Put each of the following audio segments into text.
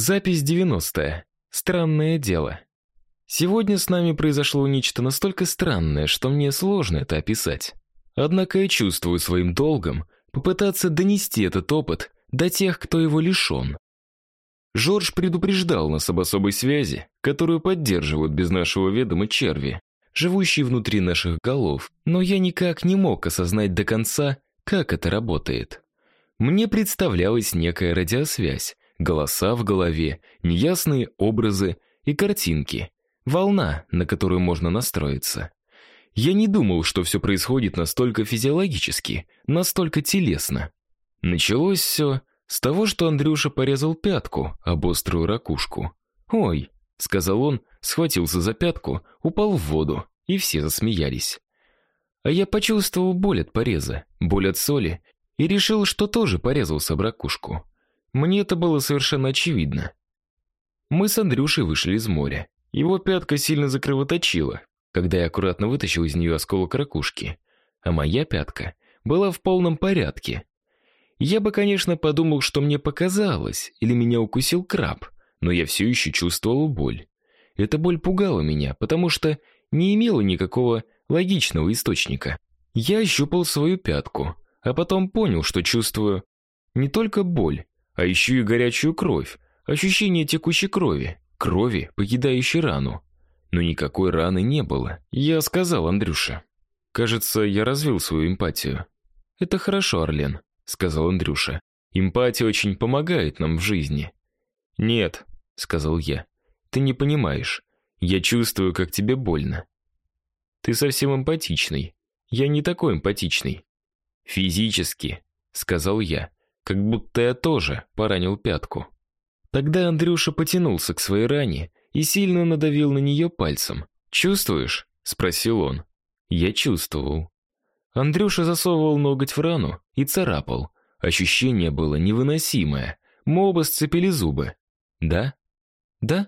Запись 90. Странное дело. Сегодня с нами произошло нечто настолько странное, что мне сложно это описать. Однако я чувствую своим долгом попытаться донести этот опыт до тех, кто его лишен. Жорж предупреждал нас об особой связи, которую поддерживают без нашего ведома черви, живущие внутри наших голов, но я никак не мог осознать до конца, как это работает. Мне представлялась некая радиосвязь, голоса в голове, неясные образы и картинки, волна, на которую можно настроиться. Я не думал, что все происходит настолько физиологически, настолько телесно. Началось все с того, что Андрюша порезал пятку об острую ракушку. "Ой", сказал он, схватился за пятку, упал в воду, и все засмеялись. А я почувствовал боль от пореза, боль от соли и решил, что тоже порезался об ракушку. Мне это было совершенно очевидно. Мы с Андрюшей вышли из моря. Его пятка сильно закровоточила, когда я аккуратно вытащил из нее осколок ракушки, а моя пятка была в полном порядке. Я бы, конечно, подумал, что мне показалось или меня укусил краб, но я все еще чувствовал боль. Эта боль пугала меня, потому что не имела никакого логичного источника. Я ощупал свою пятку, а потом понял, что чувствую не только боль, а еще и горячую кровь, ощущение текущей крови, крови, покидающей рану. Но никакой раны не было. Я сказал Андрюше. Кажется, я развил свою эмпатию. Это хорошо, Орлен, сказал Андрюша. Эмпатия очень помогает нам в жизни. Нет, сказал я. Ты не понимаешь. Я чувствую, как тебе больно. Ты совсем эмпатичный. Я не такой эмпатичный. Физически, сказал я как будто я тоже поранил пятку. Тогда Андрюша потянулся к своей ране и сильно надавил на нее пальцем. "Чувствуешь?" спросил он. Я чувствовал. Андрюша засовывал ноготь в рану и царапал. Ощущение было невыносимое. Мы оба сцепили зубы. "Да? Да?"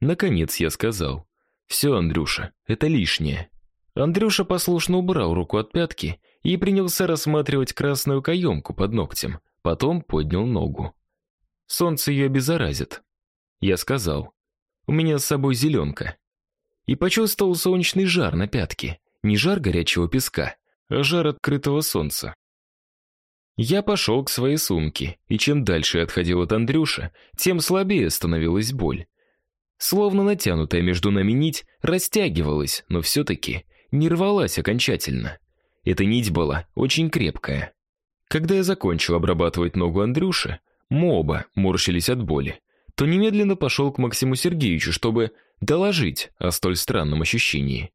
Наконец я сказал: «Все, Андрюша, это лишнее". Андрюша послушно убрал руку от пятки и принялся рассматривать красную каемку под ногтем. Потом поднял ногу. Солнце ее обеззаразит. Я сказал: "У меня с собой зеленка». И почувствовал солнечный жар на пятке, не жар горячего песка, а жар открытого солнца. Я пошел к своей сумке, и чем дальше я отходил от Андрюша, тем слабее становилась боль. Словно натянутая между нами нить растягивалась, но все таки не рвалась окончательно. Эта нить была очень крепкая. Когда я закончил обрабатывать ногу Андрюши, мы оба морщились от боли, то немедленно пошел к Максиму Сергеевичу, чтобы доложить о столь странном ощущении.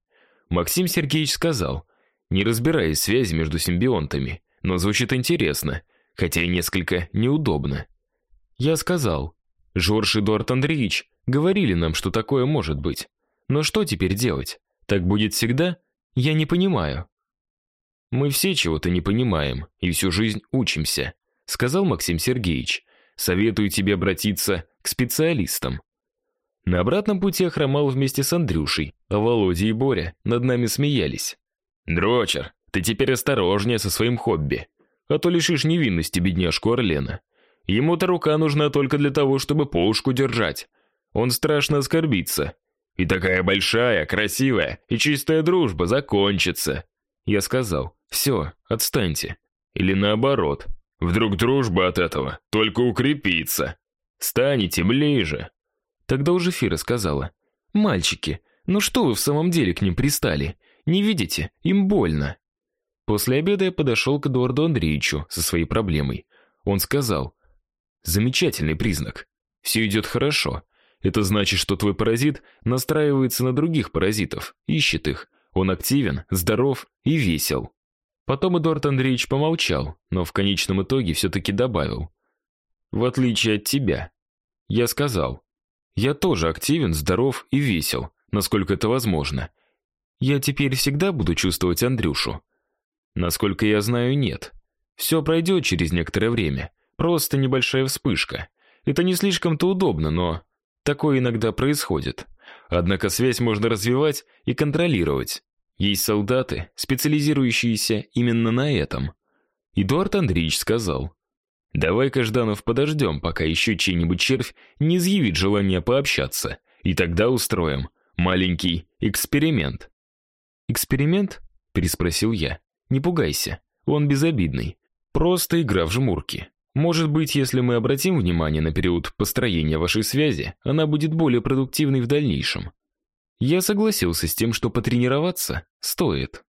Максим Сергеевич сказал: "Не разбираясь связи между симбионтами, но звучит интересно, хотя и несколько неудобно". Я сказал: "Жорж Эдуард Андреевич говорили нам, что такое может быть. Но что теперь делать? Так будет всегда? Я не понимаю". Мы все чего-то не понимаем и всю жизнь учимся, сказал Максим Сергеевич. Советую тебе обратиться к специалистам. На обратном пути я хромал вместе с Андрюшей, а Володя и Боря над нами смеялись. Дрочер, ты теперь осторожнее со своим хобби, а то лишишь невинности бедняжку Орлена. Ему-то рука нужна только для того, чтобы пушку держать. Он страшно оскорбится. И такая большая, красивая и чистая дружба закончится. Я сказал: «Все, отстаньте". Или наоборот: "Вдруг дружба от этого только укрепится. Станете ближе". Тогда уже Фира сказала: "Мальчики, ну что вы в самом деле к ним пристали? Не видите? Им больно". После обеда я подошел к Эдуарду Андреевичу со своей проблемой. Он сказал: "Замечательный признак. Все идет хорошо. Это значит, что твой паразит настраивается на других паразитов, ищет их, он активен, здоров и весел. Потом Эдуард Андреевич помолчал, но в конечном итоге все таки добавил: "В отличие от тебя". Я сказал: "Я тоже активен, здоров и весел, насколько это возможно. Я теперь всегда буду чувствовать Андрюшу". Насколько я знаю, нет. Все пройдет через некоторое время, просто небольшая вспышка. Это не слишком-то удобно, но такое иногда происходит. Однако связь можно развивать и контролировать. Есть солдаты, специализирующиеся именно на этом. Эдуард Андреевич сказал: Давай-ка, Жданов, подождем, пока еще чей-нибудь червь не изъявит желание пообщаться, и тогда устроим маленький эксперимент. Эксперимент? переспросил я. Не пугайся, он безобидный. Просто игра в жмурки. Может быть, если мы обратим внимание на период построения вашей связи, она будет более продуктивной в дальнейшем. Я согласился с тем, что потренироваться стоит.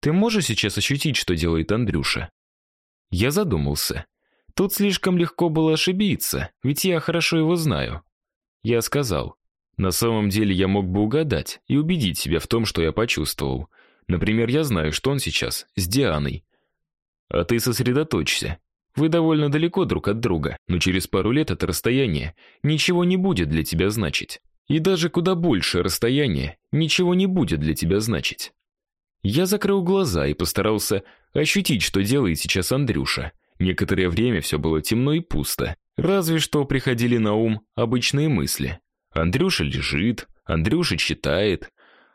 Ты можешь сейчас ощутить, что делает Андрюша? Я задумался. Тут слишком легко было ошибиться, ведь я хорошо его знаю. Я сказал: "На самом деле я мог бы угадать и убедить себя в том, что я почувствовал. Например, я знаю, что он сейчас с Дианой. А ты сосредоточься. Вы довольно далеко друг от друга, но через пару лет это расстояние ничего не будет для тебя значить. И даже куда больше расстояние ничего не будет для тебя значить. Я закрыл глаза и постарался ощутить, что делает сейчас Андрюша. Некоторое время все было темно и пусто, разве что приходили на ум обычные мысли. Андрюша лежит, Андрюша читает,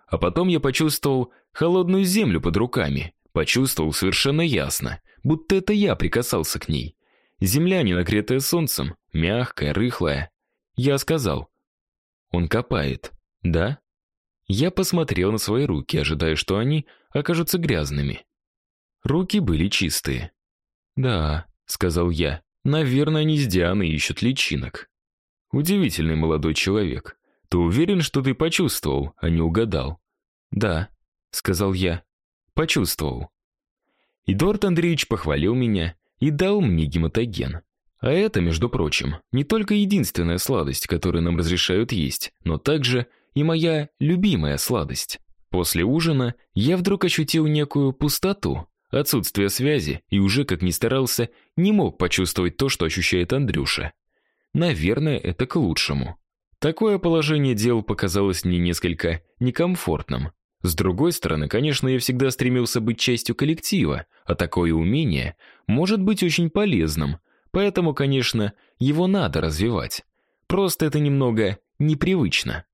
а потом я почувствовал холодную землю под руками, почувствовал совершенно ясно, будто это я прикасался к ней. Земля, не нагретая солнцем, мягкая, рыхлая. Я сказал: он копает. Да? Я посмотрел на свои руки, ожидая, что они окажутся грязными. Руки были чистые. Да, сказал я. Наверное, они с Дианой ищут личинок. Удивительный молодой человек. Ты уверен, что ты почувствовал, а не угадал? Да, сказал я. Почувствовал. Эдуард Андреевич похвалил меня и дал мне гематоген. А это, между прочим, не только единственная сладость, которую нам разрешают есть, но также и моя любимая сладость. После ужина я вдруг ощутил некую пустоту, отсутствие связи и уже как ни старался, не мог почувствовать то, что ощущает Андрюша. Наверное, это к лучшему. Такое положение дел показалось мне несколько некомфортным. С другой стороны, конечно, я всегда стремился быть частью коллектива, а такое умение может быть очень полезным Поэтому, конечно, его надо развивать. Просто это немного непривычно.